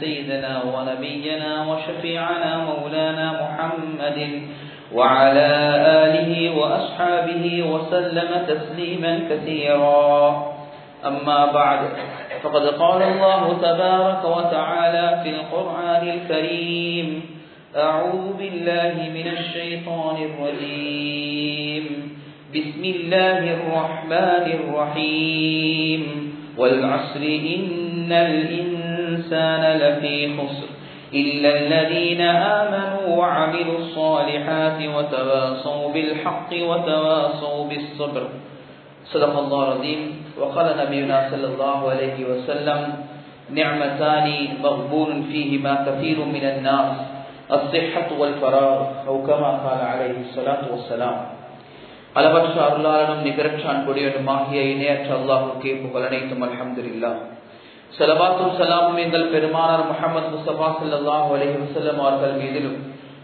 سيدنا ونبينا وشفيعنا مولانا محمد وعلى آله وأصحابه وسلم تسليما كثيرا. أما بعد فقد قال الله تبارك وتعالى في القرآن الكريم أعوذ بالله من الشيطان الرجيم. بسم الله الرحمن الرحيم. والعصر إن الإنسان لفي خسر إلا الذين آمنوا وعملوا الصالحات وتواصوا بالحق وتواصوا بالصبر صدق الله العظيم وقال نبينا صلى الله عليه وسلم نعمتان مغبون فيهما كثير من الناس الصحة والفراغ أو كما قال عليه الصلاة والسلام அளவற்ற அருளாளனும் நிகரற்ற அன்புடையனுமாகிய இணையற்ற அல்லாஹுக்கே புகழ் அனைத்தும் அலமதுல்லா செலவாத்தும் சலாமும் எங்கள் பெருமானார் முகமது முஸ்தபா சல்லாஹ் அலஹி வசல்லம் அவர்கள் மீதிலும்.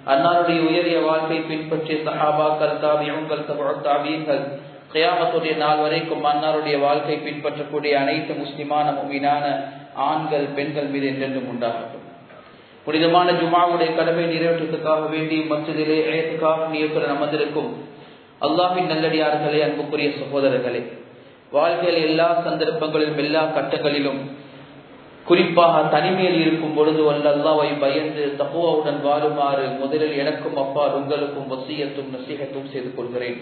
அன்னாருடைய உயரிய வாழ்க்கை பின்பற்றிய சஹாபாக்கள் தாபியங்கள் தாபியங்கள் கயாமத்துடைய நாள் வரைக்கும் அன்னாருடைய வாழ்க்கை பின்பற்றக்கூடிய அனைத்து முஸ்லிமான மீனான ஆண்கள் பெண்கள் மீது என்றென்றும் உண்டாகட்டும். புனிதமான ஜுமாவுடைய கடமை நிறைவேற்றத்துக்காக வேண்டி மற்றதிலே ஏற்றுக்காக நியத்துடன் அமர்ந்திருக்கும் அல்லாஹின் நல்லடியார்களே அன்புக்குரிய சகோதரர்களே. வாழ்க்கையில் எல்லா சந்தர்ப்பங்களிலும் எல்லா கட்டங்களிலும் குறிப்பாக தனிமையில் இருக்கும் பொழுது வல்லல்லாவை பயந்து தப்புவாவுடன் வாழுமாறு முதலில் எனக்கும் அப்பா உங்களுக்கும் வசியத்தும் நசீகத்தும் செய்து கொள்கிறேன்.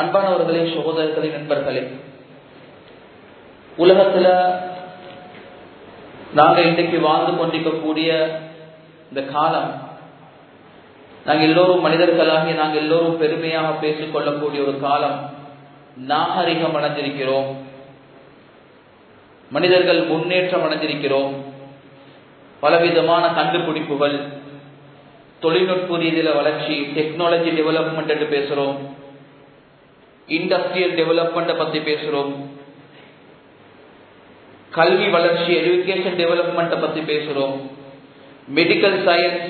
அன்பானவர்களே சகோதரர்களே நண்பர்களே உலகத்துல நாங்க இன்றைக்கு வாழ்ந்து கொண்டிருக்கக்கூடிய இந்த காலம் நாங்கள் எல்லோரும் மனிதர்களாகி நாங்கள் எல்லோரும் பெருமையாக பேசிக் கொள்ளக்கூடிய ஒரு காலம் நாகரிகம் அடைஞ்சிருக்கிறோம். மனிதர்கள் முன்னேற்றம் அடைஞ்சிருக்கிறோம் பலவிதமான கண்டுபிடிப்புகள் தொழில்நுட்ப ரீதியில வளர்ச்சி டெக்னாலஜி டெவலப்மெண்ட் என்று பேசுறோம். இண்டஸ்ட்ரியல் டெவலப்மெண்ட்டை பத்தி பேசுறோம். கல்வி வளர்ச்சி எஜுகேஷன் டெவலப்மெண்ட்டை பத்தி பேசுறோம். மெடிக்கல் சயின்ஸ்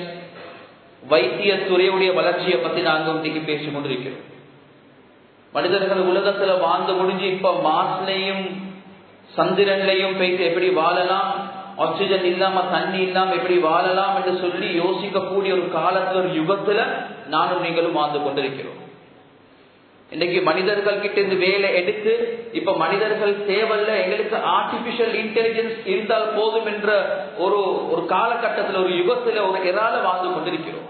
வைத்திய துறையுடைய வளர்ச்சியை பத்தி நாங்க இன்னைக்கு பேசிக் கொண்டிருக்கிறோம். மனிதர்கள் உலகத்துல வாழ்ந்து முடிஞ்சு இப்ப மாஸ்லையும் சந்திரன்லையும் போயிட்டு எப்படி வாழலாம்? ஆக்சிஜன் இல்லாம தண்ணி இல்லாம எப்படி வாழலாம் என்று சொல்லி யோசிக்கக்கூடிய ஒரு காலத்துல ஒரு யுகத்துல நானும் நீங்களும் வாழ்ந்து கொண்டிருக்கிறோம். இன்னைக்கு மனிதர்கள் கிட்ட இருந்து வேலை எடுத்து இப்ப மனிதர்கள் தேவையில்ல எங்களுக்கு ஆர்டிபிஷியல் இன்டெலிஜென்ஸ் இருந்தால் போதும் என்ற ஒரு ஒரு காலகட்டத்தில் ஒரு யுகத்துல ஒரு இறால வாழ்ந்து கொண்டிருக்கிறோம்.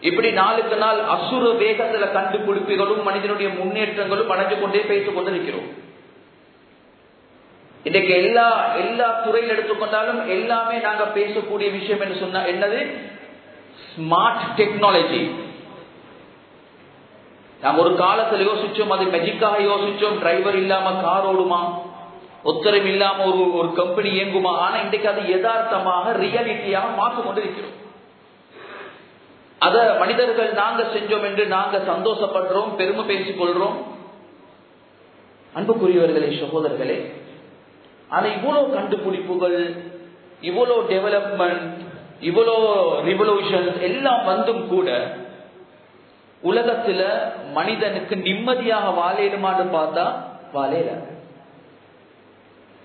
இப்படி நாளுக்கு நாள் அசுர வேகத்துல கண்டுபிடிப்புகளும் மனிதனுடைய முன்னேற்றங்களும் அடைஞ்சு கொண்டே பேசிக் கொண்டிருக்கிறோம். இன்றைக்கு எல்லா எல்லா துறையில் எடுத்துக்கொண்டாலும் எல்லாமே நாங்க பேசக்கூடிய விஷயம் என்று சொன்ன என்னது? ஸ்மார்ட் டெக்னாலஜி நாங்க ஒரு காலத்துல யோசிச்சோம் அது மெஜிக்காக யோசிச்சோம் டிரைவர் இல்லாம கார் ஓடுமா? ஒத்தரம் இல்லாம ஒரு ஒரு கம்பெனி இயங்குமா? ஆனா இன்றைக்கு அது யதார்த்தமாக ரியாலிட்டியாக மாற்றி கொண்டிருக்கிறோம். அத மனிதர்கள் நாங்க செஞ்சோம் என்று நாங்க சந்தோஷப்படுறோம் பெருமை பேசிக் கொள்றோம். அன்புக்குரியவர்களே சகோதரர்களே ஆனா இவ்வளவு கண்டுபிடிப்புகள் இவ்வளவு டெவலப்மெண்ட் இவ்வளோ ரிவல்யூஷன் எல்லாம் வந்தும் கூட உலகத்துல மனிதனுக்கு நிம்மதியாக வாழையிடுமான்னு பார்த்தா வாழையில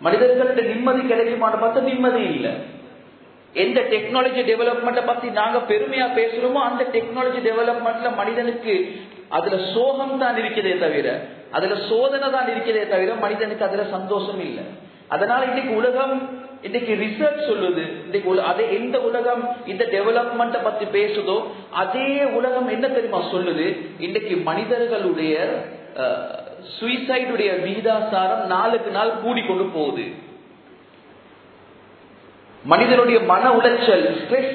மனிதர்கள்ட்ட நிம்மதி கிடைக்குமான்னு பார்த்தா நிம்மதி இல்லை. எந்த டெக்னாலஜி டெவலப்மெண்ட்டை பத்தி நாங்க பெருமையா பேசுறோமோ அந்த டெக்னாலஜி டெவலப்மெண்ட்ல மனிதனுக்கு அதுல சோகம் தான் இருக்கிறதே தவிர அதுல சோதனை தான் இருக்கிறதே தவிர மனிதனுக்கு அதுல சந்தோஷம் இல்லை. அதனால இன்னைக்கு உலகம் இன்னைக்கு ரிசர்ச் சொல்லுது. இன்னைக்கு அதே எந்த உலகம் இந்த டெவலப்மெண்ட்டை பத்தி பேசுதோ அதே உலகம் என்ன தெரியுமா சொல்லுது? இன்னைக்கு மனிதர்களுடைய சுயசைடுடைய விகிதாசாரம் நாளுக்கு நாள் கூடிக்கொண்டு போகுது. மனிதனுடைய மன உளைச்சல் ஸ்ட்ரெஸ்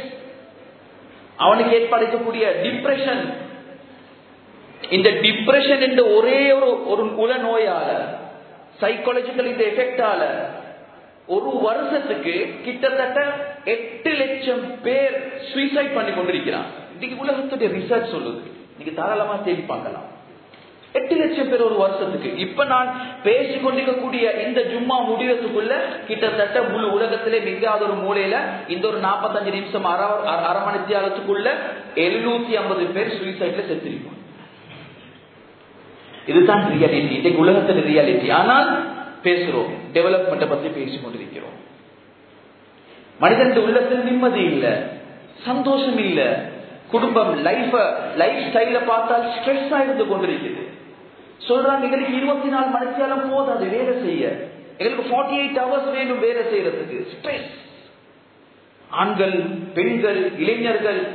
அவனுக்கு ஏற்படுத்தக்கூடிய டிப்ரெஷன் இந்த டிப்ரெஷன் என்ற ஒரே ஒரு ஒரு உல சைக்காலஜிக்கல் இந்த எஃபெக்டால ஒரு வருஷத்துக்கு கிட்டத்தட்ட எட்டு லட்சம் பேர் சூசைட் பண்ணி கொண்டிருக்கிறான் இன்னைக்கு உலகத்துடைய ரிசர்ச் சொல்லுது. நீங்க தாராளமா தேடி பார்க்கலாம். எட்டு லட்சம் பேர் ஒரு வருஷத்துக்கு. இப்ப நான் பேசிக்கொண்டிருக்கக்கூடிய இந்த ஜும்மா முடிவதுக்குள்ள கிட்டத்தட்ட முழு உலகத்திலே மிகாத ஒரு மூலையில இந்த ஒரு நாற்பத்தஞ்சு நிமிஷம் அரை அரை மணி தியாலத்துக்குள்ள எழுநூத்தி ஐம்பது பேர் சூசைட்ல செத்துருக்கு இதுதான் ரியாலிட்டி இன்னைக்கு உலகத்தில் ரியாலிட்டி ஆனால் பேசுறோம். டெவலப்மெண்ட்டை பத்தி பேசிக் கொண்டிருக்கிறோம். மனிதன் உள்ளத்தில் நிம்மதி இல்லை. சந்தோஷம் இல்லை. குடும்பம் லைஃப லைஃப் ஸ்டைல பார்த்தால் ஸ்ட்ரெஸ் இருந்து கொண்டிருக்குது. சொல்றாங்க எங்களுக்கு இருபத்தி நாலு மணிக்காலம் போதாது வேலை செய்ய. எங்களுக்கு ஃபார்ட்டி எயிட் ஹவர்ஸ் வேணும் வேலை செய்யறதுக்கு. ஸ்ட்ரெஸ் ஆண்கள் பெண்கள் இளைஞர்கள்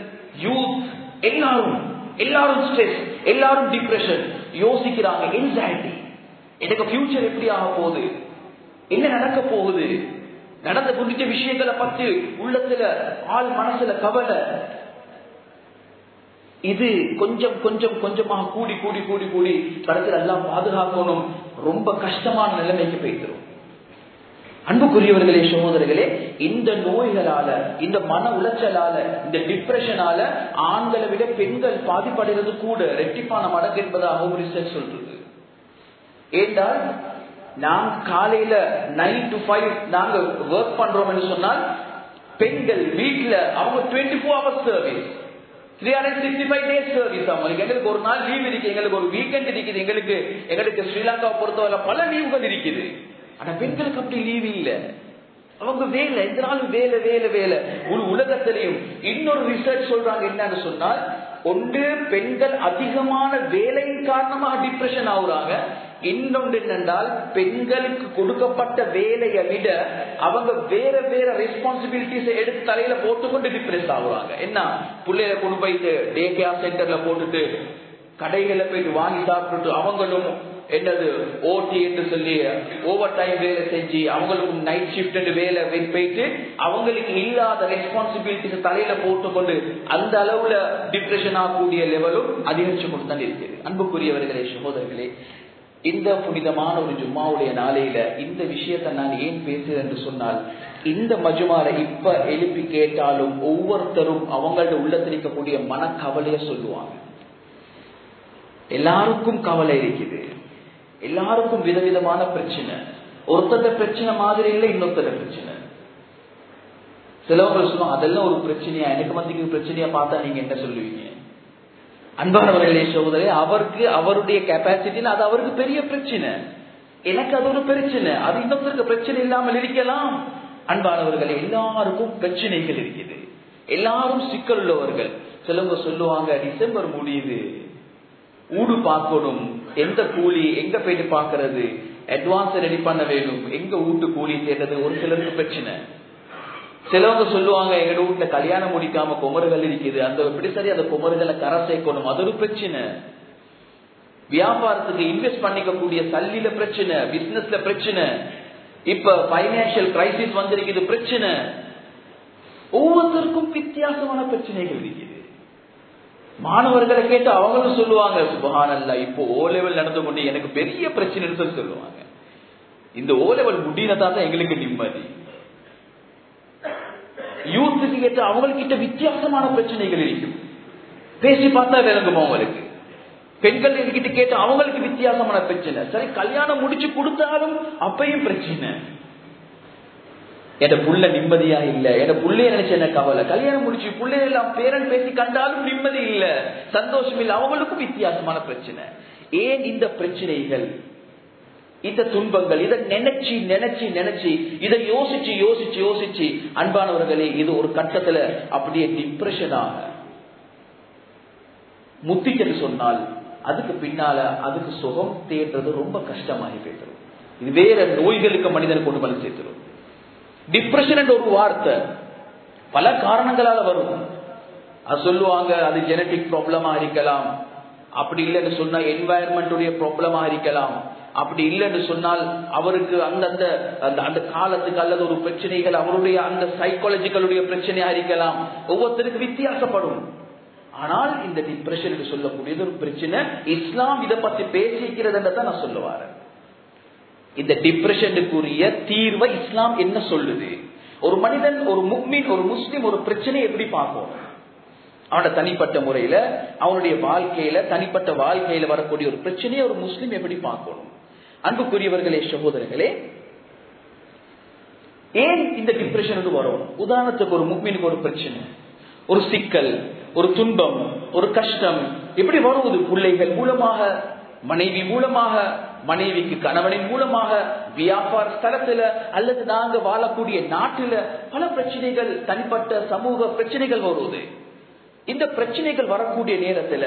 யூத் எல்லாரும் எல்லாரும் ஸ்ட்ரெஸ் எல்லாரும் டிப்ரெஷன் யோசிக்கிறாங்க என்சைட்டி எனக்கு ஃபியூச்சர் எப்படி ஆக போகுது? என்ன நடக்க போகுது? நடந்த குறித்த விஷயங்களை பத்தி உள்ளத்துல ஆள் மனசுல கவலை. இது கொஞ்சம் கொஞ்சம் கொஞ்சமாக கூடி கூடி கூடி கூடி கடைசியில் எல்லாம் பாதுகாக்கணும். ரொம்ப கஷ்டமான நிலைமைக்கு போய்க்கிறோம் அன்புக்குரியவர்களே சகோதரர்களே இந்த நோய்களால இந்த மன உளைச்சலால இந்த டிப்ரெஷனால ஆண்களை விட பெண்கள் பாதிப்படைகிறது கூட. ரெட்டிப்பான மடங்கு என்பதாகவும் ரிசர்ச் சொல்றது. ஏன்றால் நாம் காலையில நைன் டு ஃபைவ் நாங்க ஒர்க் பண்றோம் சொன்னால் பெண்கள் வீட்டுல அவங்க twenty four hours service three hundred sixty five days service அவங்களுக்கு எங்களுக்கு ஒரு நாள் லீவ் இருக்கு எங்களுக்கு ஒரு வீக்கெண்ட் இருக்குது எங்களுக்கு எங்களுக்கு ஸ்ரீலங்காவை பொறுத்தவரை பல லீவுகள் இருக்குது. ஆனா பெண்களுக்கு அப்படி லீவ் இல்லை. அவங்க வேலை இந்த நாள் வேலை வேலை வேலை. ஒரு உலகத்திலையும் இன்னொரு ரிசர்ச் சொல்றாங்க என்னன்னு சொன்னால் ஒன்று பெண்கள் அதிகமான வேலையின் காரணமாக டிப்ரெஷன் ஆகுறாங்க இன்னொன்று என்னென்றால் பெண்களுக்கு கொடுக்கப்பட்ட வேலையை விட அவங்க வேற வேற ரெஸ்பான்சிபிலிட்டிஸ் எடுத்து தலையில போட்டுக்கொண்டு டிப்ரெஸ் ஆகுறாங்க. என்ன? பிள்ளைய கொண்டு போயிட்டு டே கேர் சென்டர்ல போட்டுட்டு கடைகளை போயிட்டு வாங்கி சாப்பிட்டுட்டு அவங்களும் என்னது ஓடி என்று சொல்லி ஓவர் டைம் வேலை செஞ்சு அவங்களுக்கும் நைட் ஷிஃப்ட் வேலை போயிட்டு அவங்களுக்கு இல்லாத ரெஸ்பான்சிபிலிட்டிஸ் தலையில போட்டுக்கொண்டு அந்த அளவுல டிப்ரெஷன் ஆகக்கூடிய லெவலும் அதிகரிச்சு கொண்டு தான் இருக்குது அன்புக்குரியவர்களே சகோதரர்களே இந்த புனிதமான ஒரு ஜும்மாவுடைய நாளையில இந்த விஷயத்தை நான் ஏன் பேசுறேன் என்று சொன்னால் இந்த மஜுமார இப்ப எழுப்பி கேட்டாலும் ஒவ்வொருத்தரும் அவங்களோட உள்ளத்தில் இருக்கக்கூடிய மனக்கவலைய சொல்லுவாங்க. எல்லாருக்கும் கவலை இருக்குது. எல்லாருக்கும் விதவிதமான பிரச்சனை. ஒருத்தர பிரச்சனை மாதிரி இல்லை இன்னொருத்தர பிரச்சனை. சிலவங்க சொல்லுவோம் அதெல்லாம் ஒரு பிரச்சனையா? எனக்கு மத்திக்கு பிரச்சனையா பார்த்தா நீங்க என்ன சொல்லுவீங்க? அன்பானவர்களே சோதரே அவருக்கு அவருடைய கெப்பாசிட்டின்னு அது அவருக்கு பெரிய பிரச்சனை. எனக்கு அது ஒரு பிரச்சனை. அது இன்னொருத்தருக்கு பிரச்சனை இல்லாமல் இருக்கலாம். அன்பானவர்களே எல்லாருக்கும் பிரச்சனைகள் இருக்குது. எல்லாரும் சிக்கல் உள்ளவர்கள். சிலவங்க சொல்லுவாங்க டிசம்பர் முடியுது. ஊடு பார்க்கணும். எந்த கூலி எங்க போயிட்டு பாக்குறது அட்வான்ஸ் ரெடி பண்ண வேணும். எங்க வீட்டு கூலி தேடுறது ஒரு சிலருக்கு பிரச்சனை. சிலவங்க சொல்லுவாங்க எங்க வீட்டுல கல்யாணம் முடிக்காம குமர்கள் இருக்குது. அந்த எப்படி சரி அந்த குமர்களை கரை சேர்க்கணும்? அது ஒரு பிரச்சனை. வியாபாரத்துக்கு இன்வெஸ்ட் பண்ணிக்கக்கூடிய சல்லில பிரச்சனை பிசினஸ்ல பிரச்சனை. இப்ப பைனான்சியல் கிரைசிஸ் வந்திருக்குது பிரச்சனை. ஒவ்வொருத்தருக்கும் வித்தியாசமான பிரச்சனைகள் இருக்கு. மாணவர்களை கேட்டு அவங்களும் சொல்லுவாங்க சுபஹானல்ல இப்போ ஓ லெவல் நடந்து கொண்டு எனக்கு பெரிய பிரச்சனைன்னு சொல்லி சொல்லுவாங்க. இந்த ஓ லெவல் முடியினதா தான் எங்களுக்கு நிம்மதி. யூத்துக்கு கேட்டு அவங்கக்கிட்ட வித்தியாசமான பிரச்சனைகள் இருக்கும். பேசி பார்த்தா விளங்குமா அவங்களுக்கு பெண்கள் என்கிட்ட கேட்டு அவங்களுக்கு வித்தியாசமான பிரச்சனை. சரி கல்யாணம் முடிச்சு கொடுத்தாலும் அப்பையும் பிரச்சனை. என் புள்ள நிம்மதியா இல்ல. என் புள்ளைய நினைச்ச என்ன கவலை? கல்யாணம் முடிச்சு பிள்ளைய எல்லாம் பேரன் பேசி கண்டாலும் நிம்மதி இல்ல. சந்தோஷம் இல்ல. அவங்களுக்கும் வித்தியாசமான பிரச்சனை. ஏன் இந்த பிரச்சனைகள்? இந்த துன்பங்கள்? இதை நினைச்சு நினைச்சு நினைச்சு இதை யோசிச்சு யோசிச்சு யோசிச்சு அன்பானவர்களே இது ஒரு கட்டத்துல அப்படியே டிப்ரெஷனாக முத்திச்சென்று சொன்னால் அதுக்கு பின்னால அதுக்கு சுகம் தேடுறது ரொம்ப கஷ்டமாகி போயிடும் இது வேற நோய்களுக்கு மனிதன் கொண்டு வந்து சேர்த்துரும். டிப்ரெஷன் என்ற ஒரு வார்த்தை. பல காரணங்களால வரும். அது சொல்லுவாங்க அது ஜெனட்டிக் ப்ராப்ளமா இருக்கலாம். அப்படி இல்லைன்னு சொன்னா என்வாயர்மெண்டுடைய ப்ராப்ளமா இருக்கலாம். அப்படி இல்லைன்னு சொன்னால் அவருக்கு அந்தந்த அந்த அந்த காலத்துக்கு அல்லது ஒரு பிரச்சனைகள் அவருடைய அந்த சைக்காலஜிக்கலுடைய பிரச்சனையா இருக்கலாம். ஒவ்வொருத்தருக்கு வித்தியாசப்படும். ஆனால் இந்த டிப்ரெஷன் என்று சொல்லக்கூடியது ஒரு பிரச்சனை. இஸ்லாம் இதை பத்தி பேசிக்கிறது தான் நான் சொல்லுவாரன் இந்த டிப்ரெஷனுக்குரிய தீர்வை இஸ்லாம் என்ன சொல்லுது? ஒரு மனிதன் ஒரு முக்மின் ஒரு முஸ்லிம் ஒரு பிரச்சனையை எப்படி பார்ப்போம்? அவனோட தனிப்பட்ட முறையில அவனுடைய வாழ்க்கையில தனிப்பட்ட வாழ்க்கையில வரக்கூடிய ஒரு பிரச்சனையை ஒரு முஸ்லிம் எப்படி பார்க்கணும்? அன்புக்குரியவர்களே சகோதரர்களே ஏன் இந்த டிப்ரெஷனுக்கு வரும்? உதாரணத்துக்கு ஒரு முக்மீனுக்கு ஒரு பிரச்சனை ஒரு சிக்கல் ஒரு துன்பம் ஒரு கஷ்டம் எப்படி வருவது பிள்ளைகள் மூலமாக மனைவி மூலமாக மனைவிக்கு கணவனின் மூலமாக வியாபார ஸ்தலத்துல அல்லது நாங்க வாழக்கூடிய நாட்டுல பல பிரச்சனைகள் தனிப்பட்ட சமூக பிரச்சனைகள் வருவது இந்த பிரச்சனைகள் வரக்கூடிய நேரத்துல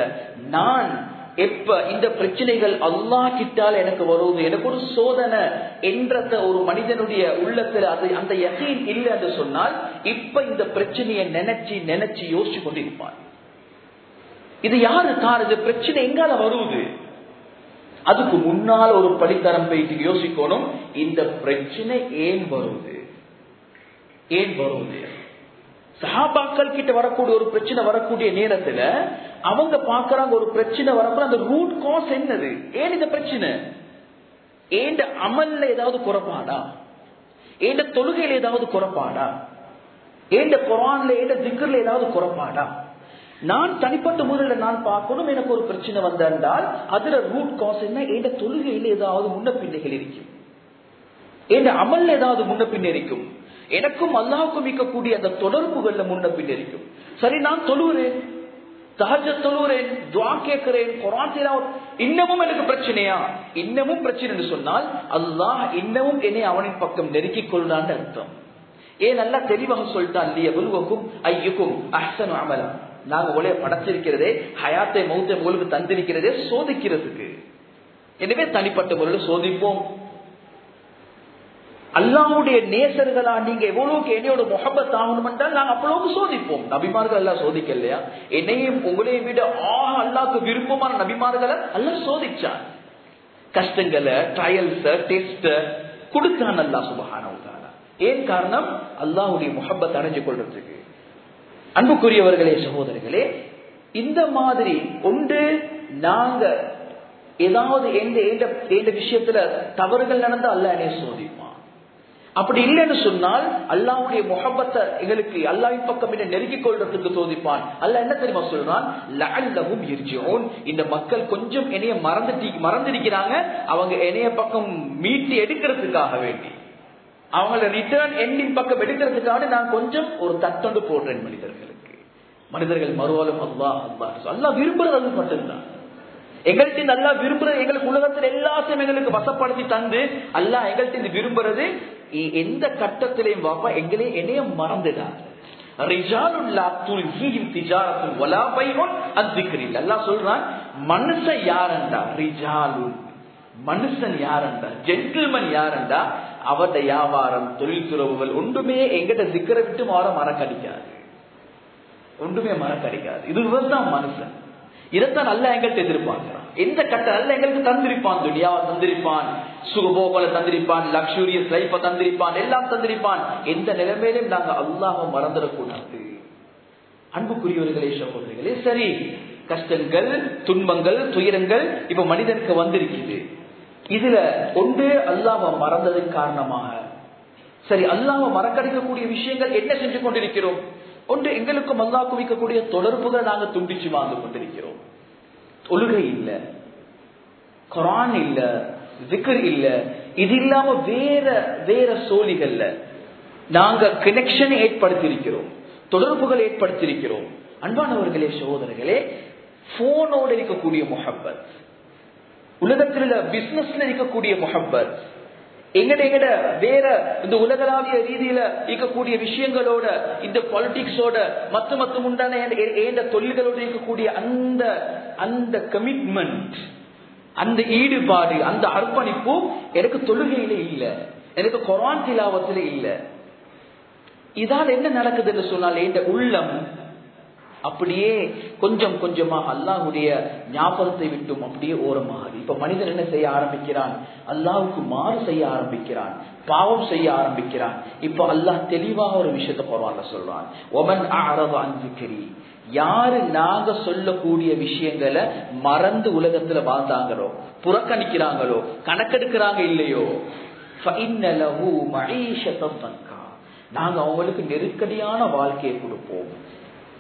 நான் எப்ப இந்த பிரச்சனைகள் அல்லா கிட்டால் எனக்கு வருவது எனக்கு ஒரு சோதனை என்ற ஒரு மனிதனுடைய உள்ளத்துல அது அந்த யசீன் இல்லை என்று சொன்னால் இப்ப இந்த பிரச்சனையை நினைச்சு நினைச்சு யோசிச்சு கொண்டிருப்பான். இது யாரு கார் இது பிரச்சனை எங்கால வருவது அதுக்கு முன்னால் ஒரு படித்தரம் போயிட்டு யோசிக்கணும். இந்த பிரச்சனை ஏன் வருது? ஏன் வருது? சஹாபாக்கள் கிட்ட வரக்கூடிய ஒரு பிரச்சனை வரக்கூடிய நேரத்துல அவங்க பாக்குறாங்க ஒரு பிரச்சனை வரப்போ அந்த ரூட் காஸ் என்னது? ஏன் இந்த பிரச்சனை? ஏண்ட அமல்ல ஏதாவது குறைபாடா? ஏண்ட தொழுகையில ஏதாவது குறைபாடா? ஏண்ட குரான்ல ஏண்ட திக்கர்ல ஏதாவது குறைபாடா? நான் தனிப்பட்ட முறையில நான் பார்க்கணும் எனக்கு ஒரு பிரச்சனை வந்தால் அதுல ரூட் காஸ் என்ன? எந்த தொழுகையில் ஏதாவது முன்ன பின்னைகள் இருக்கும். எந்த அமல் ஏதாவது முன்ன பின்ன இருக்கும். எனக்கும் அல்லாவுக்கும் இருக்கக்கூடிய அந்த தொடர்புகள்ல முன்ன பின்ன இருக்கும். சரி நான் தொழுகிறேன் சகஜ தொழுகிறேன் துவா கேட்கிறேன் குரான் இன்னமும் எனக்கு பிரச்சனையா? இன்னமும் பிரச்சனை சொன்னால் அல்லாஹ் இன்னமும் என்னை அவனின் பக்கம் நெருக்கிக் கொள்ளான்னு அர்த்தம். ஏன்? நல்லா தெளிவாக சொல்லிட்டான் இல்லையா உருவக்கும் ஐயுக்கும் அஹ்சன் அமலம் நாங்க உலக படைச்சிருக்கிறதே ஹயாத்தை மௌத்தை உங்களுக்கு தந்திருக்கிறதே சோதிக்கிறதுக்கு. எனவே தனிப்பட்ட முறையில் சோதிப்போம். அல்லாவுடைய நேசர்களா நீங்க எவ்வளவுக்கு என்னையோட முகப்பத் ஆகணும் என்றால் நாங்க அவ்வளவுக்கு சோதிப்போம். நபிமார்கள் எல்லாம் இல்லையா என்னையும் உங்களையும் விட ஆ அல்லாக்கு விருப்பமான நபிமார்களை எல்லாம் சோதிச்சான் கஷ்டங்களை ட்ரையல்ஸ் டெஸ்ட் கொடுத்தான் அல்லா சுபகான ஏன் காரணம்? அல்லாவுடைய முகப்பத் அடைஞ்சு கொள்றதுக்கு. அன்புக்குரியவர்களே சகோதரர்களே இந்த மாதிரி ஒன்று நாங்க ஏதாவது எந்த எந்த விஷயத்துல தவறுகள் நடந்தா அல்ல என்னை சோதிப்பான். அப்படி இல்லைன்னு சொன்னால் அல்லாவுடைய முகப்பத்தை எங்களுக்கு அல்லாவின் பக்கம் என்ன நெருங்கிக் கொள்றதுக்கு சோதிப்பான். அல்ல என்ன தெரியுமா சொல்றான்? லஅல்லஹும் யர்ஜிஊன். இந்த மக்கள் கொஞ்சம் என்னைய மறந்துட்டி மறந்திருக்கிறாங்க. அவங்க என்னைய பக்கம் மீட்டி எடுக்கிறதுக்காக வேண்டி. அவங்கள ரிட்டர்ன் எண்ணின் பக்கம் எடுக்கிறதுக்காக நான் கொஞ்சம் ஒரு தட்டொண்டு போடுறேன் மனிதர்களுக்கு. மனிதர்கள் மறுவாலும் அல்லா அல்லா அல்லா விரும்புறது அது மட்டும்தான். எங்கள்கிட்ட நல்லா விரும்புறது எங்களுக்கு உலகத்தில் எல்லாத்தையும் எங்களுக்கு வசப்படுத்தி தந்து அல்லா எங்கள்கிட்ட விரும்புறது எந்த கட்டத்திலையும் வாப்பா எங்களே என்னைய மறந்துடாது மனுஷன் யாரண்டா? ரிஜாலுன் மனுஷன் யாரண்டா? ஜென்டில்மன் யாரண்டா? அவருடைய வியாபாரம் தொழில் துறவுகள் ஒன்றுமே எங்கிட்ட சிக்கரை விட்டு மாற மறக்கடிக்காது. ஒன்றுமே மறக்கடிக்காது. இதுதான் மனுஷன். இதைத்தான் நல்ல எங்கள்கிட்ட எதிர்பார்க்கிறான். எந்த கட்ட நல்ல எங்களுக்கு தந்திருப்பான். துனியாவை தந்திருப்பான் சுகபோகலை தந்திருப்பான் லக்ஸூரியஸ் லைஃப தந்திருப்பான் எல்லாம் தந்திருப்பான். எந்த நிலைமையிலும் நாங்க அல்லாஹ் மறந்துடக்கூடாது. அன்புக்குரியவர்களே சகோதரிகளே சரி. கஷ்டங்கள் துன்பங்கள் துயரங்கள் இப்ப மனிதனுக்கு வந்திருக்குது. இதுல ஒன்று அல்லாம மறந்ததன் காரணமாக. சரி அல்லாம மறக்கடிக்கக்கூடிய விஷயங்கள் என்ன செஞ்சு கொண்டிருக்கிறோம்? ஒன்று எங்களுக்கும் அல்லா குவிக்கக்கூடிய தொடர்புகளை நாங்கள் துண்டிச்சு வாழ்ந்து கொண்டிருக்கிறோம். தொழுகை இல்ல. குரான் இல்ல. விக்கர் இல்ல. இது இல்லாம வேற வேற சோழிகள்ல நாங்க கனெக்ஷன் ஏற்படுத்தியிருக்கிறோம். தொடர்புகள் ஏற்படுத்தியிருக்கிறோம். அன்பானவர்களே சகோதரர்களே போனோடு இருக்கக்கூடிய முகப்பத் உலகத்தில் பிசினஸ்ல இருக்கக்கூடிய முகப்பத் எங்கட எங்கட வேற இந்த உலகளாவிய ரீதியில இருக்கக்கூடிய விஷயங்களோட இந்த பாலிடிக்ஸோட மத்த மத்த உண்டான ஏந்த தொழில்களோட இருக்கக்கூடிய அந்த அந்த கமிட்மெண்ட் அந்த ஈடுபாடு அந்த அர்ப்பணிப்பு எனக்கு தொழுகையில இல்ல. எனக்கு கொரான் திலாவத்தில இல்ல. இதால் என்ன நடக்குதுன்னு சொன்னால் என் உள்ளம் அப்படியே கொஞ்சம் கொஞ்சமா அல்லாஹுடைய ஞாபகத்தை விட்டும் அப்படியே ஓரமாகுது இப்ப மனிதன் என்ன செய்ய ஆரம்பிக்கிறான்? அல்லாவுக்கு மாறு செய்ய ஆரம்பிக்கிறான். பாவம் செய்ய ஆரம்பிக்கிறான். இப்ப அல்லாஹ் தெளிவாக ஒரு விஷயத்த போறான்ல சொல்றான். ஒமன் ஆரவ யாரு நாங்க சொல்லக்கூடிய விஷயங்களை மறந்து உலகத்துல வாழ்ந்தாங்களோ புறக்கணிக்கிறாங்களோ கணக்கெடுக்கிறாங்க இல்லையோ நாங்க அவங்களுக்கு நெருக்கடியான வாழ்க்கையை கொடுப்போம்.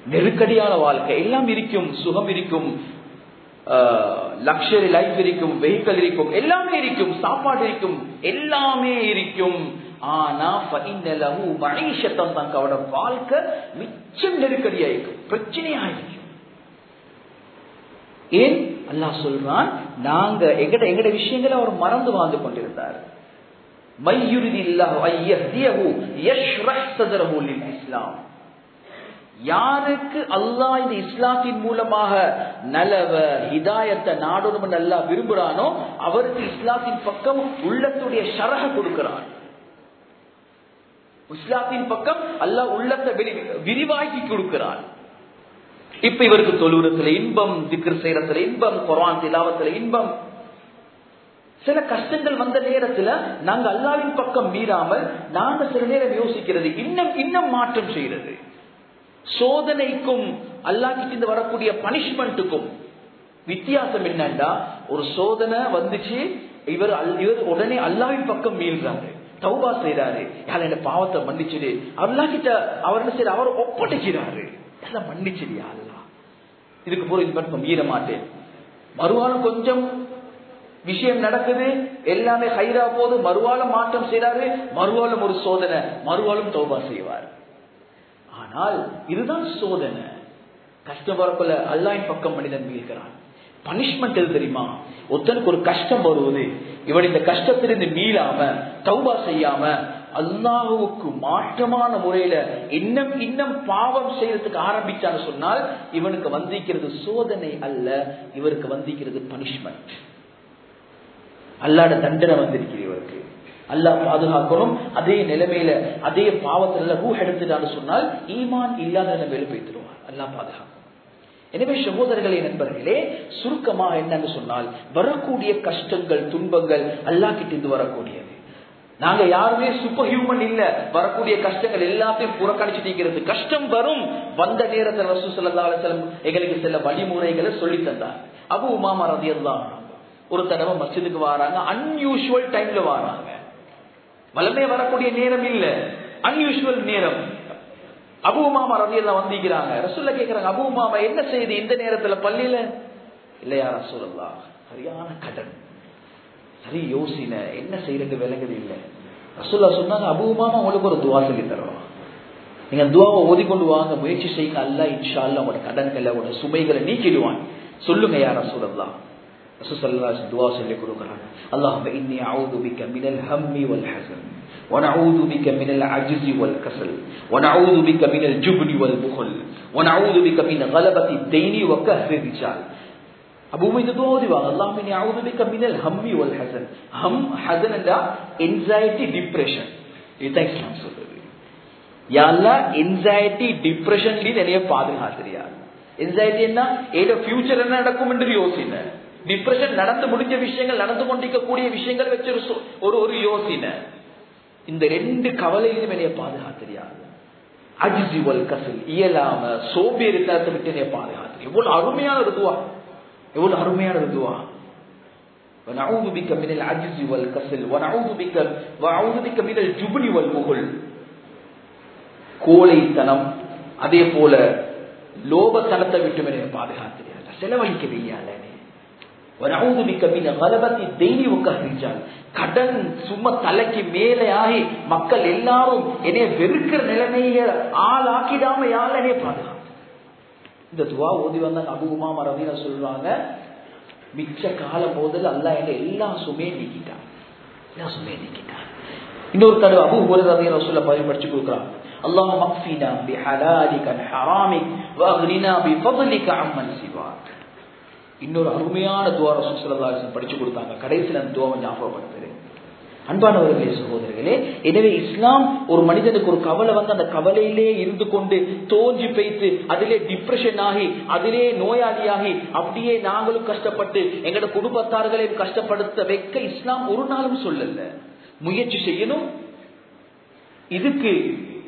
நெருக்கடியான வாழ்க்கை. எல்லாம் இருக்கும் சுகம் இருக்கும் லக்ஷரி லைஃப் இருக்கும் வெஹிக்கல் இருக்கும் எல்லாமே இருக்கும் சாப்பாடு இருக்கும் எல்லாமே இருக்கும். ஆனா மணிஷத்தம் தான் அவட வாழ்க்கை மிச்சம் நெருக்கடியா இருக்கும் பிரச்சனையா இருக்கும். ஏன்? அல்லாஹ் சொல்றான் நாங்க எங்கட எங்கட விஷயங்களை அவர் மறந்து வாழ்ந்து கொண்டிருந்தார். இஸ்லாம். யாருக்கு அல்லாஹ் இந்த இஸ்லாத்தின் மூலமாக நலவ ஹிதாயத்தை நாடணும் நல்லா விரும்புறானோ அவருக்கு இஸ்லாத்தின் பக்கம் உள்ளத்துடைய ஷரக கொடுக்கிறான் இஸ்லாத்தின் பக்கம் அல்லாஹ் உள்ளத்தை விரிவாக்கி கொடுக்கிறான் இப்ப இவருக்கு தொழுவுறத்துல இன்பம் திக்ரு செய்யறதுல இன்பம் குரான் திலாவத்துல இன்பம். சில கஷ்டங்கள் வந்த நேரத்துல நாங்க அல்லாவின் பக்கம் மீறாமல் நாங்க சில நேரம் யோசிக்கிறது இன்னும் இன்னும் மாற்றம் செய்யறது சோதனைக்கும் அல்லா கிட்ட வரக்கூடிய பனிஷ்மெண்ட்டுக்கும். வித்தியாசம் என்னண்டா? ஒரு சோதனை வந்துச்சு இவர் இவர் உடனே அல்லாவின் பக்கம் மீள்றாரு தௌபா செய்யறாரு யார் என்ன பாவத்தை மன்னிச்சுடு? அல்லா கிட்ட அவர் என்ன செய்யற அவர் ஒப்படைக்கிறாரு. எல்லாம் மன்னிச்சிடியா அல்லா இதுக்கு போற இது மட்டும் மீற மாட்டேன். மறுவாரம் கொஞ்சம் விஷயம் நடக்குது எல்லாமே ஹைரா போது மறுவாலும் மாற்றம் செய்யறாரு மறுவாலம் ஒரு சோதனை மறுவாலும் தௌபா செய்வார். ஆனால் இதுதான் சோதனை. கஷ்டம் வரக்குள்ள அல்லாயின் பக்கம் மனிதன் மீள்கிறான். பனிஷ்மெண்ட் எது தெரியுமா? ஒருத்தனுக்கு ஒரு கஷ்டம் வருவது இவன் இந்த கஷ்டத்திலிருந்து மீளாம தௌபா செய்யாம அல்லாஹுவுக்கு மாற்றமான முறையில இன்னும் இன்னும் பாவம் செய்யறதுக்கு ஆரம்பிச்சான்னு சொன்னால் இவனுக்கு வந்திருக்கிறது சோதனை அல்ல இவருக்கு வந்திருக்கிறது பனிஷ்மெண்ட் அல்லாட தண்டனை வந்திருக்கிறது இவருக்கு. அல்லாஹ் பாதுகாக்கணும். அதே நிலைமையில அதே பாவத்துல ரூ எடுத்துட்டான்னு சொன்னால் ஈமான் இல்லாத நிலைமையில போய்த்துருவார் அல்லாஹ் பாதுகாக்கும். எனவே சகோதரர்களே நண்பர்களே சுருக்கமா என்னன்னு சொன்னால் வரக்கூடிய கஷ்டங்கள் துன்பங்கள் அல்லா கிட்டிருந்து வரக்கூடியது. நாங்க யாருமே சூப்பர் ஹியூமன் இல்ல. வரக்கூடிய கஷ்டங்கள் எல்லாத்தையும் புறக்கணிச்சு நீக்கிறது. கஷ்டம் வரும். வந்த நேரத்தில் ரசூ சல்லா அலுவலம் எங்களுக்கு சில வழிமுறைகளை சொல்லி தந்தார். அபு உமாமா ரதி ஒரு தடவை மஸ்ஜிதுக்கு வராங்க. அன்யூஷுவல் டைம்ல வராங்க. வளமே வரக்கூடிய நேரம் இல்ல. அன்யூஷுவல் நேரம். அபூமாமா ரவி எல்லாம் வந்திக்கிறாங்க ரசூல்ல கேட்கிறாங்க அபூமாமா என்ன செய்யுது இந்த நேரத்துல பள்ளியில? இல்லையா ரசூல்லா சரியான கடன். சரி யோசின. என்ன செய்யறது? விலங்குது இல்லை. ரசூல்லா சொன்னாங்க அபூமாமா உங்களுக்கு ஒரு துவா சொல்லி தருவோம் நீங்க துவாவை ஓதிக்கொண்டு வாங்க முயற்சி செய்யுங்க. அல்ல இன்ஷா அல்ல உங்களோட கடன்களை உங்களோட சுமைகளை நீக்கிடுவான். சொல்லுங்க யார் ரசூலல்லா துவா சொல்லி கொடுக்கிறாங்க அல்லாஹ் இன்னி அவுது பிக்க மினல் ஹம்மி வல் ஹசன் ونعوذ بك من العجز والكسل ونعوذ بك من الجبن والبخل ونعوذ بك من غلبة الدين وكهر الرجال அபு இந்த துவா ஓதிவாங்க அல்லாஹ் மினி அவுது பிக்க மினல் ஹம்மி வல் ஹசன் ஹம் ஹசன் என்றா என்சைட்டி டிப்ரெஷன் இதுதான் இஸ்லாம் சொல்றது யாரெல்லாம் என்சைட்டி டிப்ரெஷன்ல நிறைய பாதுகாத்திரியா என்சைட்டி என்ன ஏதோ ஃபியூச்சர் என்ன நடக்கும் என்று யோசின டிப்ரெஷன் நடந்து முடிஞ்ச விஷயங்கள் நடந்து கொண்டிருக்கக்கூடிய விஷயங்கள் வச்சு ஒரு ஒரு யோசின இந்த ரெண்டு கவலையிலும் என்னைய பாதுகாத்திரியாது அஜிசிவல் கசல் இயலாம சோம்பேறித்தனத்தை விட்டு என்னைய பாதுகாத்து எவ்வளவு அருமையான ருதுவா எவ்வளவு அருமையான ருதுவா ونعوذ بك من العجز والكسل ونعوذ بك ونعوذ بك من الجبن والبخل கோழைத்தனம் அதே போல லோபத்தனத்தை விட்டு என்னைய பாதுகாத்திரியாது செலவழிக்க வையாலே கடன் சும்மா தலைக்கு மேலே ஆகி மக்கள் எல்லாரும் என்னைய வெறுக்கிற நிலைமையில ஆளாக்கிடாம யாழ் என்னைய பாதுகாத்து இந்த துவா ஓதி வந்தாங்க அபுகுமா மரவின சொல்றாங்க மிச்ச காலம் போதில் அல்ல என்ன எல்லா சுமையும் நீக்கிட்டான் எல்லா சுமையும் நீக்கிட்டான் இன்னொரு தடவை அபு ஹுரதின சொல்ல படிச்சு கொடுக்குறாங்க اللهم اكفنا بحلالك عن حرامك واغننا بفضلك عمن سواك இன்னொரு அருமையான துவார சுசலதாசன் படிச்சு கொடுத்தாங்க. கடைசியில் அந்த துவாவை ஞாபகப்படுத்துது. அன்பானவர்களே சகோதரர்களே எனவே இஸ்லாம் ஒரு மனிதனுக்கு ஒரு கவலை வந்து அந்த கவலையிலே இருந்து கொண்டு தோன்றி பெய்த்து அதிலே டிப்ரெஷன் ஆகி அதிலே நோயாளியாகி அப்படியே நாங்களும் கஷ்டப்பட்டு எங்களோட குடும்பத்தார்களையும் கஷ்டப்படுத்த வைக்க இஸ்லாம் ஒரு நாளும் சொல்லல. முயற்சி செய்யணும். இதுக்கு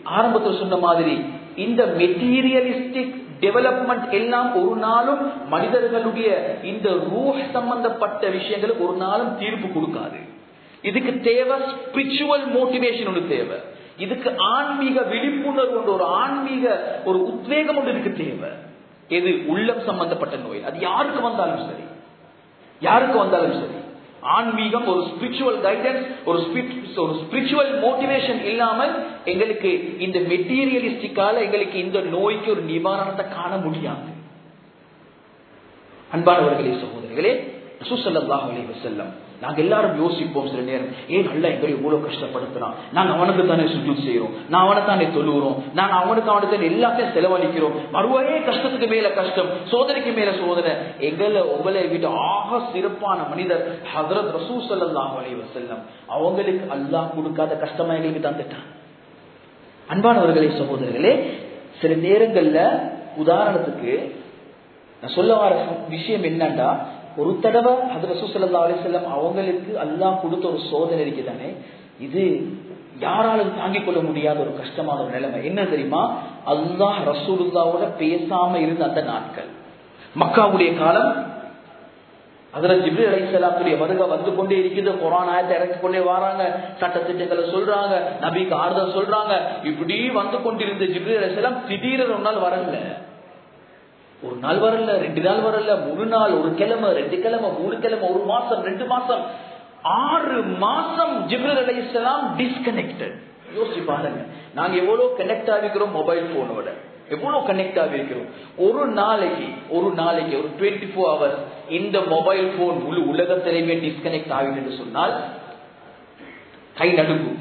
ஆரம்பத்தில் சொன்ன மாதிரி இந்த மெட்டீரியலிஸ்டிக் டெவலப்மெண்ட் எல்லாம் ஒரு நாளும் மனிதர்களுடைய இந்த ரூஹ் சம்பந்தப்பட்ட விஷயங்களுக்கு ஒரு நாளும் தீர்ப்பு கொடுக்காது. இதுக்கு தேவை ஸ்பிரிச்சுவல் மோட்டிவேஷன் ஒன்று தேவை. இதுக்கு ஆன்மீக விழிப்புணர்வு ஒன்று ஒரு ஆன்மீக ஒரு உத்வேகம் ஒன்று இதுக்கு தேவை. எது? உள்ளம் சம்பந்தப்பட்ட நோய். அது யாருக்கு வந்தாலும் சரி. யாருக்கு வந்தாலும் சரி. ஆன்மீகம் ஒரு ஸ்பிரிச்சுவல் கைடன்ஸ் ஒரு ஒரு ஸ்பிரிச்சுவல் மோட்டிவேஷன் இல்லாமல் எங்களுக்கு இந்த மெட்டீரியலிஸ்டிக்கால எங்களுக்கு இந்த நோய்க்கு ஒரு நிவாரணத்தை காண முடியாது. அன்பானவர்களே சகோதரர்களே சுசல்லாஹ் அலி வசல்லம் நாங்க எல்லாரும் யோசிப்போம் சில நேரம் ஏன் அல்ல எங்களை இவ்வளவு கஷ்டப்படுத்துறான்? நாங்க அவனுக்கு தானே சுஜூத் செய்யறோம் நான் அவனை தானே தொழுகிறோம் நாங்க அவனுக்கு அவனுக்கு எல்லாத்தையும் செலவழிக்கிறோம். மறுவரே கஷ்டத்துக்கு மேல கஷ்டம் சோதனைக்கு மேல சோதனை. எங்களை உங்களை விட்டு ஆக சிறப்பான மனிதர் ஹசரத் ரசூ சல்லாஹ் அலி வசல்லம் அவங்களுக்கு அல்லாஹ் கொடுக்காத கஷ்டமா எங்களுக்கு தந்துட்டான். அன்பானவர்களே சகோதரர்களே சில நேரங்கள்ல உதாரணத்துக்கு நான் சொல்ல வர விஷயம் என்னன்னா ஒரு தடவை அது ரசூசல்லா அலிசல்லம் அவங்களுக்கு அல்லா கொடுத்த ஒரு சோதனை இருக்குதானே இது யாராலும் தாங்கிக் கொள்ள முடியாத ஒரு கஷ்டமான ஒரு நிலைமை. என்ன தெரியுமா? அல்லாஹ் ரசூலுல்லாவோட பேசாம இருந்த அந்த நாட்கள். மக்காவுடைய காலம் அதுல ஜிப்ரி அலைசலாத்துடைய வருகை வந்து கொண்டே இருக்குது. குரான் ஆயத்தை இறக்கி கொண்டே வராங்க. சட்டத்திட்டங்களை சொல்றாங்க. நபிக்கு ஆறுதல் சொல்றாங்க. இப்படி வந்து கொண்டிருந்த ஜிப்ரி அலைசலாம் திடீரென ஒரு நாள் வரல. ஒரு நாள் வரல ரெண்டு நாள் வரல மூணு நாள் ஒரு கிழமை ரெண்டு கிழமை மூணு கிழமை ஒரு மாசம் ரெண்டு மாசம். ஆறு மாசம் ஜிப்ரல் அலி இஸ்லாம் டிஸ்கனெக்டட் யோசிச்சு பாருங்க. நாங்க எவ்வளவு கனெக்ட் ஆகிக்கிறோம் மொபைல் போனோட எவ்வளவு கனெக்ட் ஆகிருக்கிறோம் ஒரு நாளைக்கு ஒரு நாளைக்கு ஒரு டுவெண்ட்டி ஃபோர் ஹவர்ஸ் இந்த மொபைல் போன் முழு உலகத்திலேயுமே டிஸ்கனெக்ட் ஆகுதுன்னு சொன்னால் கை நடுங்கும்.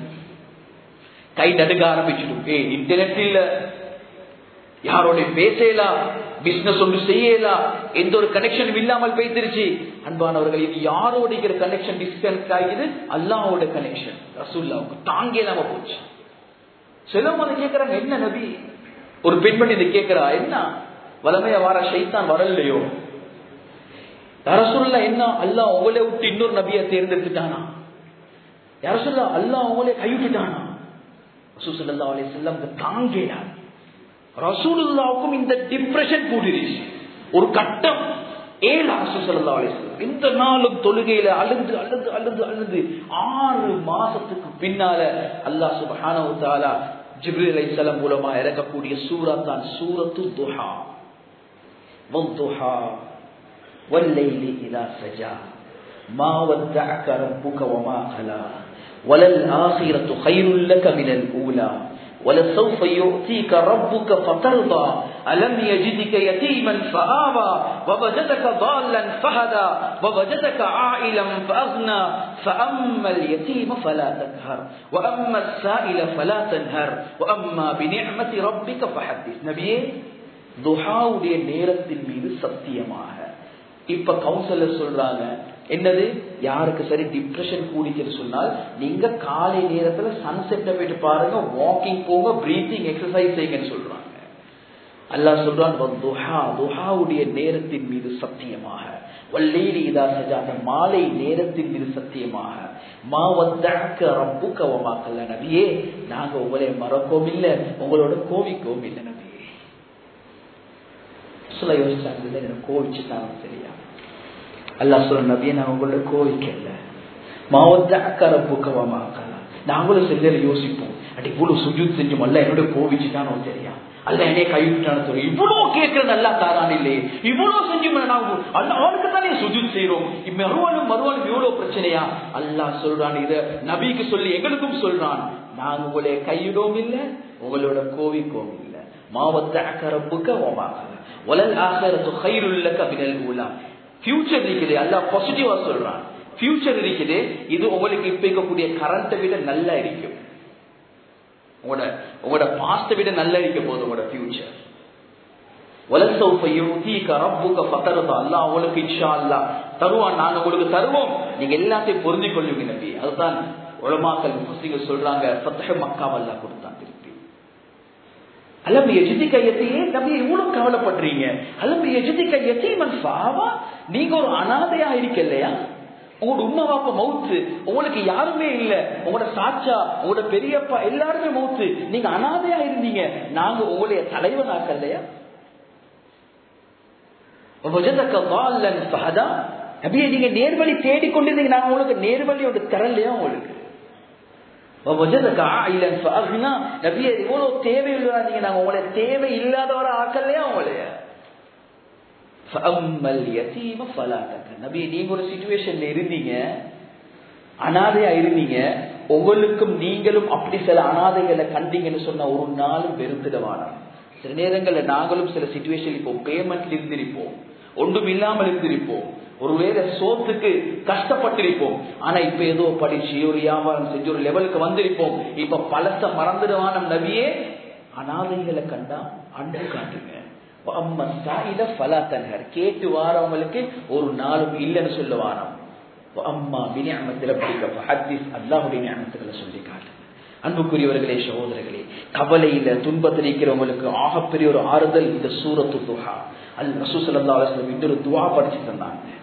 கை நடுக்க ஆரம்பிச்சிடும். ஏ இன்டர்நெட் இல்ல. யாரோட பேசலாம் பிசினஸ் ஒன்று செய்யலாம் எந்த ஒரு கனெக்ஷனும் இல்லாமல் போய்த்திருச்சு அன்பானவர்கள் இது யாரோட கனெக்ஷன் டிஸ்கனெக்ட் ஆகிது அல்லாவோட கனெக்ஷன் ரசூல்லாவுக்கு தாங்கே இல்லாம போச்சு. சிலவங்க அதை கேட்கறாங்க என்ன நபி? ஒரு பெண்மணி இதை கேட்கிறா என்ன? வளமைய வார ஷைத்தான் வரலையோ? ரசூல்லா என்ன? அல்லாஹ் உங்களை விட்டு இன்னொரு நபியை தேர்ந்தெடுத்துட்டானா? யார சொல்ல அல்லாஹ் உங்களை கைவிட்டுட்டானா? ரசூசல்லா அலி செல்லம் தாங்கேடான் ரசூலுல்லாவுக்கும் இந்த டிப்ரெஷன் கூடிருச்சு ஒரு கட்டம் ஏழு ரசூசல்லா அலி செல்லம் இந்த நாளும் தொழுகையில அழுது அழுது அழுது அழுது ஆறு மாசத்துக்கு பின்னால அல்லாஹ் சுபஹானஹு தஆலா ஜிப்ரீல் அலைஹிஸ்ஸலாம் மூலமா இறக்கக்கூடிய சூரா தான் சூரத்து துஹா வத்துஹா والليل إذا سجى ما ودعك ربك وما قلى وللآخرة خير لك من الأولى ولسوف يؤتيك ربك فترضى ألم يجدك يتيما فآوى ووجدك ضالا فهدى ووجدك عائلا فأغنى فأما اليتيم فلا تكهر وأما السائل فلا تنهر وأما بنعمة ربك فحدث نبيه துஹாவுடைய நேரத்தின் மீது சத்தியமாக இப்ப கவுன்சிலர் சொல்றாங்க. என்னது? யாருக்கு சரி? டிப்ரெஷன் கூடிச்சுன்னு சொன்னால் நீங்க காலை நேரத்துல சன்செட்டை போயிட்டு பாருங்க வாக்கிங் போங்க பிரீத்திங் எக்ஸசைஸ் செய்யுங்கன்னு சொல்றாங்க. அல்லாஹ் சொல்றான் துஹா. துஹாவுடைய நேரத்தின் மீது சத்தியமாக. வள்ளேரி இதா சஜா அந்த மாலை நேரத்தின் மீது சத்தியமாக. மாவத்தக்க ரப்பு கவமாக்கல்ல நபியே. நாங்க உங்களை மறக்கவும் இல்லை உங்களோட கோவிக்கவும் இல்லை நபியே சொல்ல யோசிச்சாங்க எனக்கு கோவிச்சுட்டாங்க சரியா அல்லா சொல்ல நபியை நான் உங்களோட கோவிக்கல மாவத்தக்க ரப்புக்க வமாக்கல்ல நாங்களும் சிலர் யோசிப்போம் அடி இவ்வளவு சுஜூத் செஞ்சோம் அல்ல என்னோட கோவிச்சுட்டானோ தெரியா அல்ல என்னைய கைவிட்டான சொல்லி இவ்வளவு கேட்கறது நல்லா தாரான் இல்லையே இவ்வளவு செஞ்சு அல்ல அவனுக்கு தானே சுஜூத் செய்யறோம் மறுவாலும் மறுவாலும் இவ்வளவு பிரச்சனையா அல்லாஹ் சொல்றான் இத நபிக்கு சொல்லி எங்களுக்கும் சொல்றான் நாங்க உங்களை கையிடவும் இல்லை உங்களோட கோவிக்கவும் இல்லை மாவத்த அக்கரப்புக்க ஓமாக்கல உலல் ஆகரத்து கைருள்ளக்க மினல் ஊலா. ஃபியூச்சர் இருக்குது அல்லாஹ் பாசிட்டிவா சொல்றான். ஃபியூச்சர் இருக்குது இது உங்களுக்கு இப்ப இருக்கக்கூடிய கரண்ட்டை விட நல்லா இருக்கும். உங்களோட உங்களோட பாஸ்ட விட நல்லா இருக்க போகுது உங்களோட ஃபியூச்சர் உங்களுக்கு இன்ஷா அல்லா தருவான் நாங்க உங்களுக்கு தருவோம். நீங்க எல்லாத்தையும் பொருந்தி கொள்ளுங்க நபி. அதுதான் உலமாக்கல் முஸ்லிம்கள் சொல்றாங்க பத்தக மக்காவ அல்லா அலம் எஜிதி கையத்தையே நபி இவ்வளவு கவலைப்படுறீங்க. அலம் எஜிதி கையத்தை சாவா நீங்க ஒரு அனாதையா இருக்க இல்லையா உங்களோட உண்மை பாப்ப மவுத்து உங்களுக்கு யாருமே இல்ல. உங்களோட சாச்சா உங்களோட பெரியப்பா எல்லாருமே மவுத்து நீங்க அனாதையா இருந்தீங்க. நாங்க உங்களுடைய தலைவனாக்கல்லையா இல்லையா நீங்க நேர்வழி தேடிக்கொண்டிருந்தீங்க. நாங்க உங்களுக்கு நேர்வழி ஒன்று தரலையா உங்களுக்கு? எவ்வளவு தேவையுள்ளதா நீங்க நாங்க உங்களை தேவை இல்லாதவர ஆக்கலையா உங்களைய நபி நீங்க ஒரு சுச்சுவேஷன்ல இருந்தீங்க. அனாதையா இருந்தீங்க. உங்களுக்கும் நீங்களும் அப்படி சில அனாதைகளை கண்டீங்கன்னு சொன்ன ஒரு நாளும் வெறுத்துடவான சில நேரங்கள்ல நாங்களும் சில சுச்சுவேஷன் இப்போ பேமெண்ட் இருந்திருப்போம். ஒன்றும் இல்லாமல் இருந்திருப்போம். ஒருவேளை சோத்துக்கு கஷ்டப்பட்டிருப்போம். ஆனா இப்ப ஏதோ படிச்சு ஒரு வியாபாரம் செஞ்சு ஒரு லெவலுக்கு வந்திருப்போம். இப்ப பழச மறந்துடுவான நபியே. அனாதைகளை கண்டா அன்பு காட்டுங்க. கேட்டு வாரவங்களுக்கு ஒரு நாளும் இல்லைன்னு சொல்ல வாரம் அம்மா விநியாமத்தில் அல்லாஹுடைய சொல்லி காட்டு அன்புக்குரியவர்களே சகோதரர்களே கவலையில துன்பத்தில் இருக்கிறவங்களுக்கு ஆகப்பெரிய ஒரு ஆறுதல் இந்த சூரத்து துஹா. அல் ரசூசல்லா அலுவலம் இன்னொரு துவா படிச்சு தந்தாங்க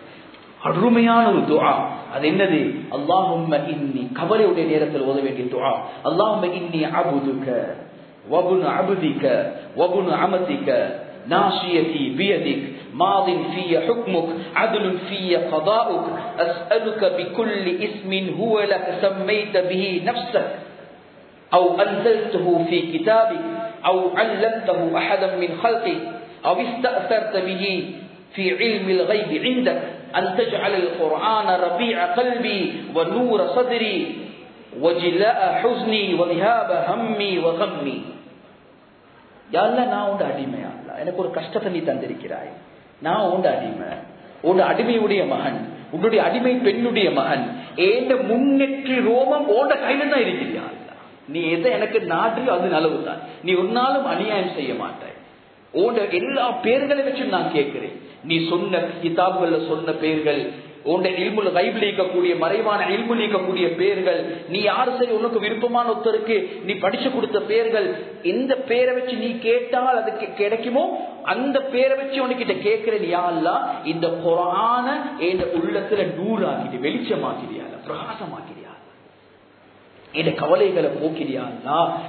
அருமையான ஒரு துவா அது என்னது அல்லாஹும்ம இன்னி கவலையுடைய நேரத்தில் ஓத வேண்டிய துவா அல்லாஹும்ம இன்னி அபுதுக வபுன் அபுதிக்க வபுன் அமதிக்க ناصيتي بيدك ماض في حكمك عدل في قضاؤك أسألك بكل اسم هو لك سميت به نفسك أو أنزلته في كتابك أو علمته أحدا من خلقك أو استأثرت به في علم الغيب عندك أن تجعل القرآن ربيع قلبي ونور صدري وجلاء حزني وذهاب همي وغمي யாரெல்லாம் நான் உண்டு அடிமையா எனக்கு ஒரு கஷ்டத்தை நீ தந்திருக்கிறாய் நான் உண்டு அடிமை உன் அடிமையுடைய மகன் உன்னுடைய அடிமை பெண்ணுடைய மகன் ஏந்த முன்னெற்றி ரோமம் ஓண்ட கையில தான் இருக்கிறியா நீ எதை எனக்கு நாட்டு அது நலவு தான் நீ ஒரு நாளும் அநியாயம் செய்ய மாட்டாய் உன் எல்லா பேர்களை வச்சு நான் கேட்கிறேன் நீ சொன்ன கிதாபுகள்ல சொன்ன பேர்கள் உன்னை இல்முல கைபில் இருக்கக்கூடிய மறைவான இல்முல் இருக்கக்கூடிய பேர்கள் நீ யார் சரி உனக்கு விருப்பமான ஒருத்தருக்கு நீ படிச்சு கொடுத்த பேர்கள் எந்த பேரை வச்சு நீ கேட்டால் அது கிடைக்குமோ அந்த பேரை வச்சு உனக்கிட்ட கேட்கிறேன் யாழ்லா இந்த குரான என் உள்ளத்துல நூறாக்கிட்டு வெளிச்சமாக்கிறியா பிரகாசமாக்கிறியா என் கவலைகளை போக்கிறியா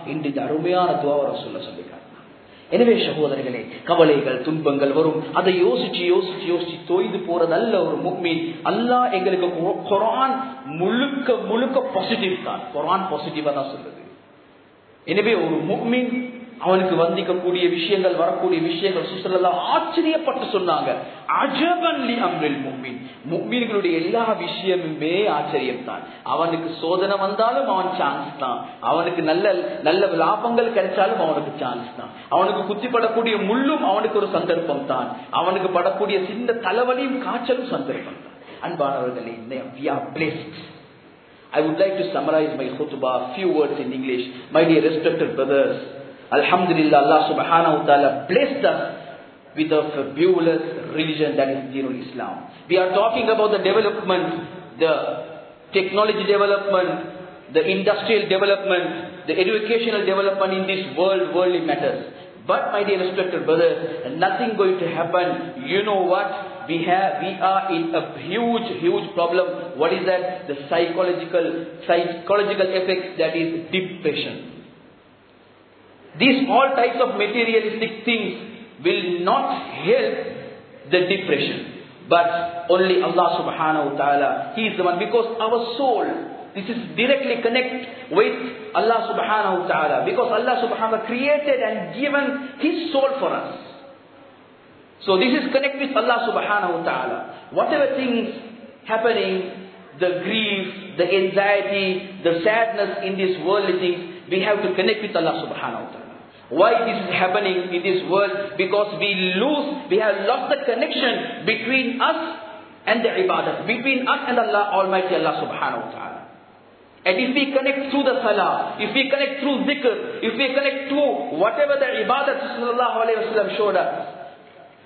என்று இந்த அருமையான துவாவரம் சொல்ல சொல்லிக்காரு எனவே சகோதரர்களே கவலைகள் துன்பங்கள் வரும். அதை யோசிச்சு யோசிச்சு யோசிச்சு தோய்ந்து போறதல்ல ஒரு முக்மீன். அல்லாஹ் எங்களுக்கு குரான் முழுக்க முழுக்க பாசிட்டிவ் தான். குரான் பாசிட்டிவா தான் சொல்லுது. எனவே ஒரு முக்மீன் அவனுக்கு வந்திக்கக்கூடிய விஷயங்கள் வரக்கூடிய விஷயங்கள் சுசலெல்லாம் ஆச்சரியப்பட்டு சொன்னாங்க. அஜபன்லி அம்ரில் முக்மீன். முக்மீன்களுடைய எல்லா விஷயமுமே ஆச்சரியம் தான் அவனுக்கு சோதனை வந்தாலும் அவன் சான்ஸ் தான். அவனுக்கு நல்ல நல்ல லாபங்கள் கிடைச்சாலும் அவனுக்கு சான்ஸ் தான். அவனுக்கு குத்திப்படக்கூடிய முள்ளும் அவனுக்கு ஒரு சந்தர்ப்பம் தான் அவனுக்கு படக்கூடிய சின்ன தலைவலியும் காய்ச்சலும் சந்தர்ப்பம் தான் அன்பானவர்களே we are blessed. I would like to summarize my khutbah, few words in English. My dear respected brothers, Alhamdulillah, Allah subhanahu wa ta'ala blessed us with a fabulous religion that is Dinul Islam. We are talking about the development, the technology development, the industrial development, the educational development in this world, worldly matters. But my dear respected brothers, nothing going to happen. You know what? We have, we are in a huge, huge problem. What is that? The psychological, psychological effects that is depression. These all types of materialistic things will not help the depression. But only Allah subhanahu wa ta'ala, He is the one because our soul, this is directly connect with Allah subhanahu wa ta'ala. Because Allah subhanahu wa ta'ala created and given His soul for us. So this is connect with Allah subhanahu wa ta'ala. Whatever things happening, the grief, the anxiety, the sadness in these worldly things, we have to connect with Allah subhanahu wa ta'ala. Why this is happening in this world? Because we lose, we have lost the connection between us and the ibadah, between us and Allah Almighty Allah subhanahu wa ta'ala. And if we connect through the salah, if we connect through zikr, if we connect through whatever the ibadah sallallahu alayhi wa sallam showed us,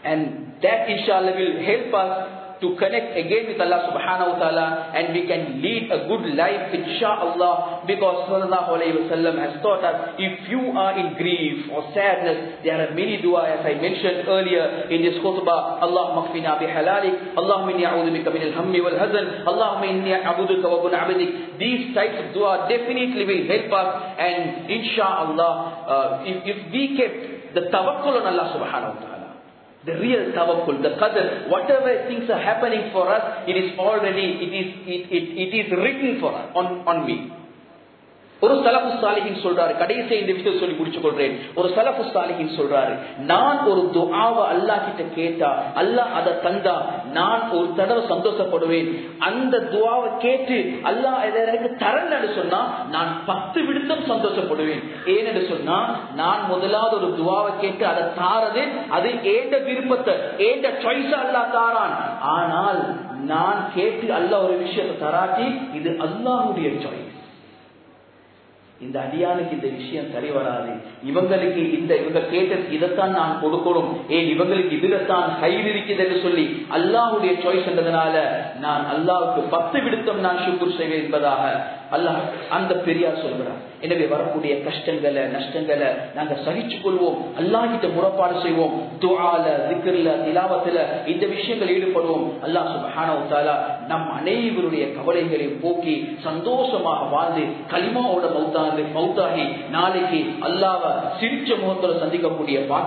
and that inshallah will help us to connect again with Allah subhanahu wa ta'ala and we can lead a good life inshallah because sallallahu alayhi wa sallam has taught us if you are in grief or sadness there are many dua as I mentioned earlier in this khutbah Allahumma kfina bihalalik Allahumma inni a'udhu bika min al-hammi wal hazan Allahumma inni a'udhuka wa abadik these types of dua definitely will help us and inshallah uh, if, if we kept the tawakkul on Allah subhanahu wa ta'ala the real tawakkul, the qadr, whatever things are happening for us, it is already, it is, it, it, it is written for us, on, on me. ஒரு சலபு சாலிகின் சொல்றாரு. கடைசி இந்த விஷயத்தை சொல்லி முடிச்சு கொள்றேன் ஒரு சலபு சாலிகின் சொல்றாரு. நான் ஒரு துஆவை அல்லாஹ் கிட்ட கேட்டா அல்லாஹ் அதை தந்தா நான் ஒரு தடவை சந்தோஷப்படுவேன். அந்த துவாவை கேட்டு அல்லாஹ் இதை எனக்கு தரன்னு சொன்னா நான் பத்து விடுத்தம் சந்தோஷப்படுவேன். ஏன்னு சொன்னா நான் முதலாவது ஒரு துவாவை கேட்டு அதை தாரது அது ஏண்ட விருப்பத்தை ஏண்ட சாய்ஸா அல்லாஹ் தாரான். ஆனால் நான் கேட்டு அல்லாஹ் ஒரு விஷயத்தை தராட்டி இது அல்லாஹுடைய சாய்ஸ் இந்த அடியானுக்கு இந்த விஷயம் சரி வராது. இவங்களுக்கு இந்த இவங்க கேட்டது இதைத்தான் நான் கொடுக்கணும். ஏன் இவங்களுக்கு இதுலத்தான் கயிறு இருக்குது என்று சொல்லி அல்லாஹுடைய சாய்ஸ் என்றதுனால நான் அல்லாவுக்கு பத்து விடுத்தம் நான் சுக்குர் செய்வேன் என்பதாக அல்லாஹ் அந்த பெரியார் சொல்கிறார். எனவே வரக்கூடிய கஷ்டங்களை நஷ்டங்களை நாங்க சகிச்சு கொள்வோம். அல்லாஹிட்ட முறப்பாடு செய்வோம். துவால திக்ர்ல திலாவத்துல இந்த விஷயங்கள் ஈடுபடுவோம். அல்லாஹ் சுப்ஹானஹு நம் அனைவருடைய கவலைகளை போக்கி சந்தோஷமாக வாழ்ந்து களிமாவோட மௌத்தாந்து மௌத்தாகி நாளைக்கு அல்லாவ சிரிச்ச முகத்துல சந்திக்கக்கூடிய